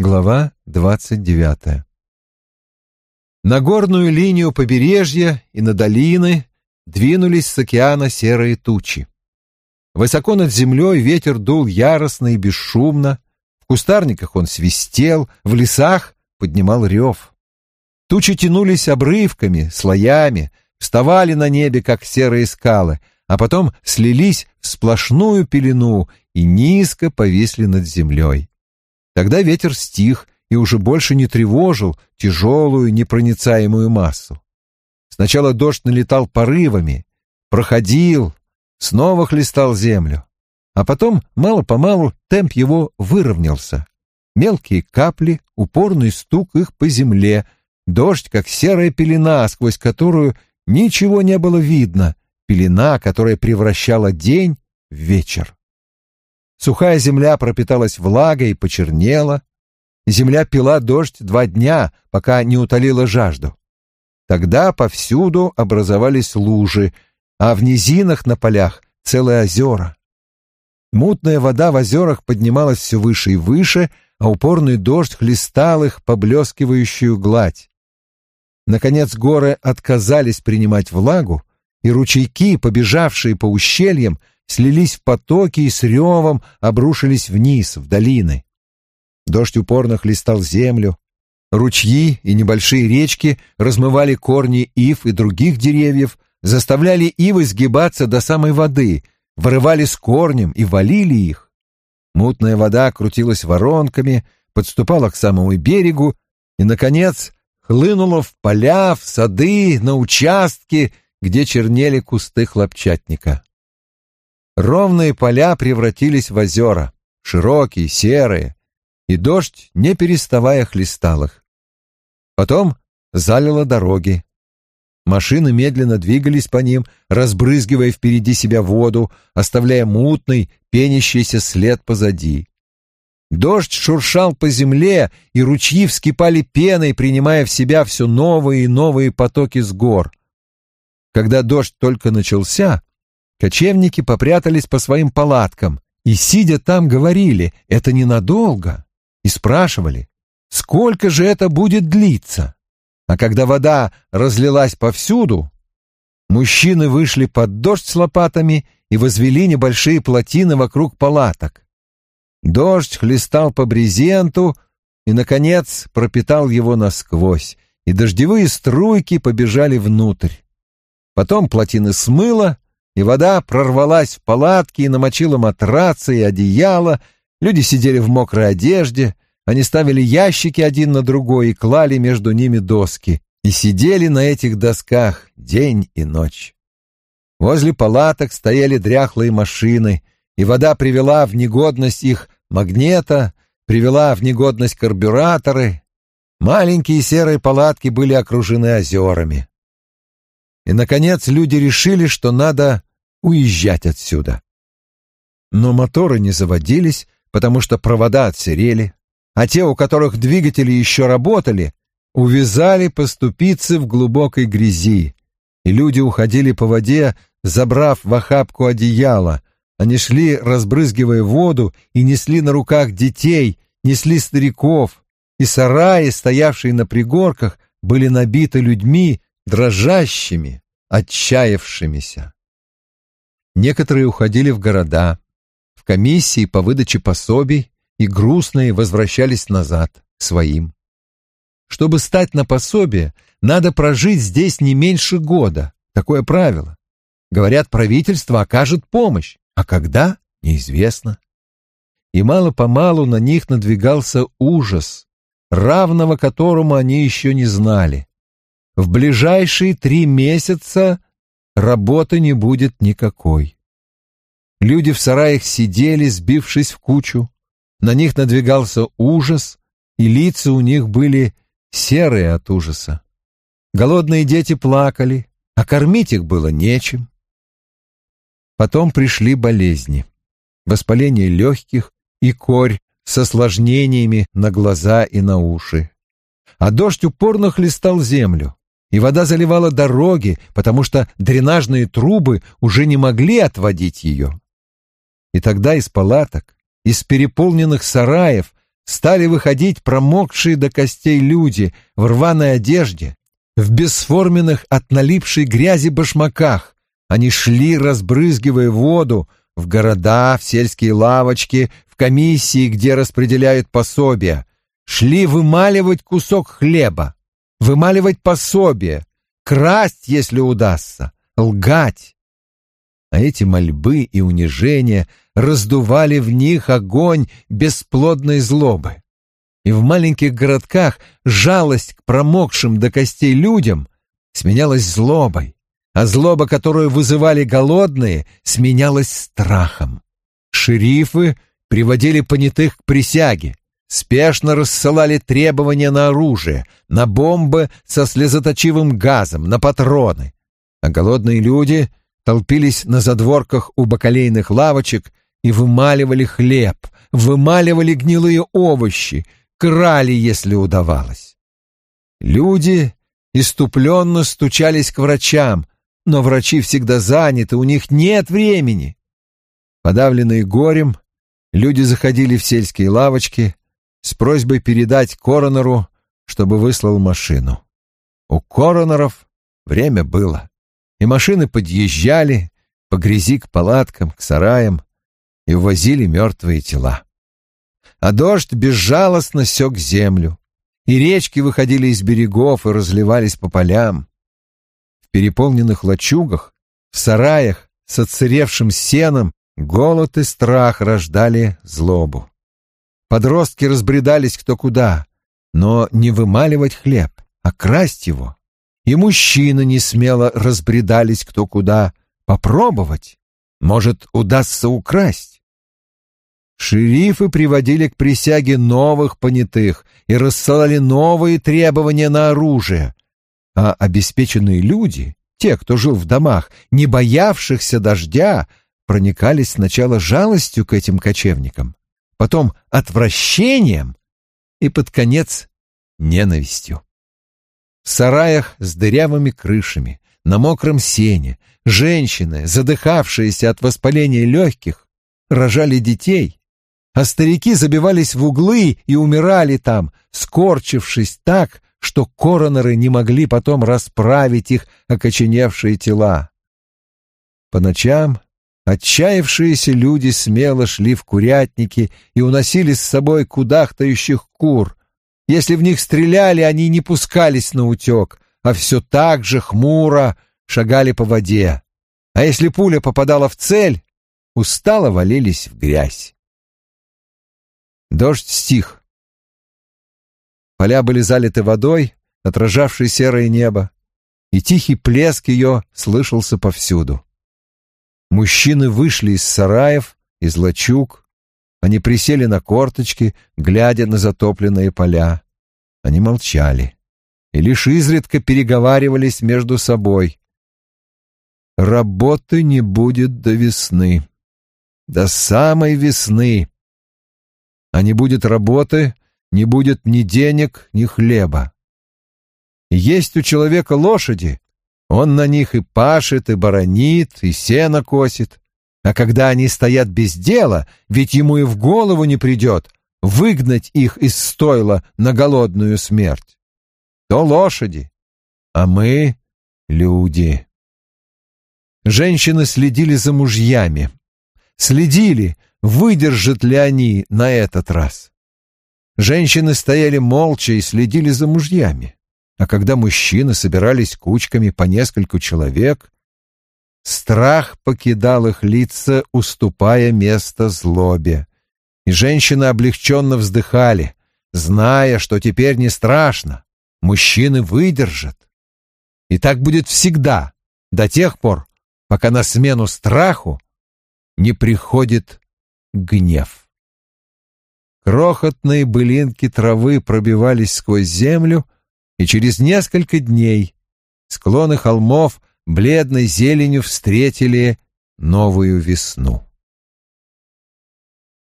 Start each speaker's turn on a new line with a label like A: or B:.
A: Глава двадцать девятая На горную линию побережья и на долины двинулись с океана серые тучи. Высоко над землей ветер дул яростно и бесшумно, в кустарниках он свистел, в лесах поднимал рев. Тучи тянулись обрывками, слоями, вставали на небе, как серые скалы, а потом слились в сплошную пелену и низко повисли над землей. Тогда ветер стих и уже больше не тревожил тяжелую непроницаемую массу. Сначала дождь налетал порывами, проходил, снова хлестал землю, а потом мало-помалу темп его выровнялся. Мелкие капли, упорный стук их по земле, дождь, как серая пелена, сквозь которую ничего не было видно, пелена, которая превращала день в вечер. Сухая земля пропиталась влагой и почернела. Земля пила дождь два дня, пока не утолила жажду. Тогда повсюду образовались лужи, а в низинах на полях целые озера. Мутная вода в озерах поднималась все выше и выше, а упорный дождь хлестал их поблескивающую гладь. Наконец горы отказались принимать влагу, и ручейки, побежавшие по ущельям, слились в потоки и с ревом обрушились вниз, в долины. Дождь упорно хлестал землю. Ручьи и небольшие речки размывали корни ив и других деревьев, заставляли ивы сгибаться до самой воды, вырывали с корнем и валили их. Мутная вода крутилась воронками, подступала к самому берегу и, наконец, хлынула в поля, в сады, на участки, где чернели кусты хлопчатника. Ровные поля превратились в озера, широкие, серые, и дождь, не переставая, хлестал их. Потом залило дороги. Машины медленно двигались по ним, разбрызгивая впереди себя воду, оставляя мутный, пенящийся след позади. Дождь шуршал по земле, и ручьи вскипали пеной, принимая в себя все новые и новые потоки с гор. Когда дождь только начался, Кочевники попрятались по своим палаткам и, сидя там, говорили «это ненадолго» и спрашивали «сколько же это будет длиться?» А когда вода разлилась повсюду, мужчины вышли под дождь с лопатами и возвели небольшие плотины вокруг палаток. Дождь хлестал по брезенту и, наконец, пропитал его насквозь, и дождевые струйки побежали внутрь. Потом плотины смыло, и вода прорвалась в палатки и намочила матрацы и одеяло, люди сидели в мокрой одежде, они ставили ящики один на другой и клали между ними доски, и сидели на этих досках день и ночь. Возле палаток стояли дряхлые машины, и вода привела в негодность их магнета, привела в негодность карбюраторы. Маленькие серые палатки были окружены озерами. И, наконец, люди решили, что надо уезжать отсюда. Но моторы не заводились, потому что провода отсырели, а те, у которых двигатели еще работали, увязали по ступице в глубокой грязи, и люди уходили по воде, забрав в охапку одеяло. Они шли, разбрызгивая воду, и несли на руках детей, несли стариков, и сараи, стоявшие на пригорках, были набиты людьми, дрожащими, отчаявшимися. Некоторые уходили в города, в комиссии по выдаче пособий, и грустные возвращались назад, своим. Чтобы стать на пособие, надо прожить здесь не меньше года. Такое правило. Говорят, правительство окажет помощь, а когда — неизвестно. И мало-помалу на них надвигался ужас, равного которому они еще не знали. В ближайшие три месяца работы не будет никакой. Люди в сараях сидели, сбившись в кучу. На них надвигался ужас, и лица у них были серые от ужаса. Голодные дети плакали, а кормить их было нечем. Потом пришли болезни, воспаление легких и корь с осложнениями на глаза и на уши. А дождь упорно хлестал землю и вода заливала дороги, потому что дренажные трубы уже не могли отводить ее. И тогда из палаток, из переполненных сараев стали выходить промокшие до костей люди в рваной одежде, в бесформенных от налипшей грязи башмаках. Они шли, разбрызгивая воду, в города, в сельские лавочки, в комиссии, где распределяют пособия. Шли вымаливать кусок хлеба, вымаливать пособие, красть, если удастся, лгать. А эти мольбы и унижения раздували в них огонь бесплодной злобы. И в маленьких городках жалость к промокшим до костей людям сменялась злобой, а злоба, которую вызывали голодные, сменялась страхом. Шерифы приводили понятых к присяге, спешно рассылали требования на оружие, на бомбы со слезоточивым газом, на патроны. А голодные люди толпились на задворках у бакалейных лавочек и вымаливали хлеб, вымаливали гнилые овощи, крали, если удавалось. Люди иступленно стучались к врачам, но врачи всегда заняты, у них нет времени. Подавленные горем, люди заходили в сельские лавочки с просьбой передать коронеру, чтобы выслал машину. У коронеров время было, и машины подъезжали по грязи к палаткам, к сараям и увозили мертвые тела. А дождь безжалостно сёк землю, и речки выходили из берегов и разливались по полям в переполненных лачугах, в сараях с отсыревшим сеном голод и страх рождали злобу. Подростки разбредались кто куда, но не вымаливать хлеб, а красть его. И мужчины не смело разбредались кто куда, попробовать. Может, удастся украсть. Шерифы приводили к присяге новых понятых и рассылали новые требования на оружие, а обеспеченные люди, те, кто жил в домах, не боявшихся дождя, проникались сначала жалостью к этим кочевникам, потом отвращением и под конец ненавистью. В сараях с дырявыми крышами, на мокром сене, женщины, задыхавшиеся от воспаления легких, рожали детей, а старики забивались в углы и умирали там, скорчившись так, что коронеры не могли потом расправить их окоченевшие тела. По ночам отчаявшиеся люди смело шли в курятники и уносили с собой кудахтающих кур. Если в них стреляли, они не пускались на утек, а все так же хмуро шагали по воде. А если пуля попадала в цель, устало валились в грязь. Дождь стих. Поля были залиты водой, отражавшей серое небо, и тихий плеск ее слышался повсюду. Мужчины вышли из сараев, из лачуг. Они присели на корточки, глядя на затопленные поля. Они молчали и лишь изредка переговаривались между собой. Работы не будет до весны. До самой весны. А не будет работы, не будет ни денег, ни хлеба. Есть у человека лошади, он на них и пашет, и баронит, и сено косит. А когда они стоят без дела, ведь ему и в голову не придет выгнать их из стойла на голодную смерть. То лошади, а мы — люди. Женщины следили за мужьями, следили, выдержат ли они на этот раз. Женщины стояли молча и следили за мужьями. А когда мужчины собирались кучками по нескольку человек, страх покидал их лица, уступая место злобе. И женщины облегченно вздыхали, зная, что теперь не страшно, мужчины выдержат. И так будет всегда, до тех пор, пока на смену страху не приходит гнев. Крохотные былинки травы пробивались сквозь землю, и через несколько дней склоны холмов бледной зеленью встретили новую весну.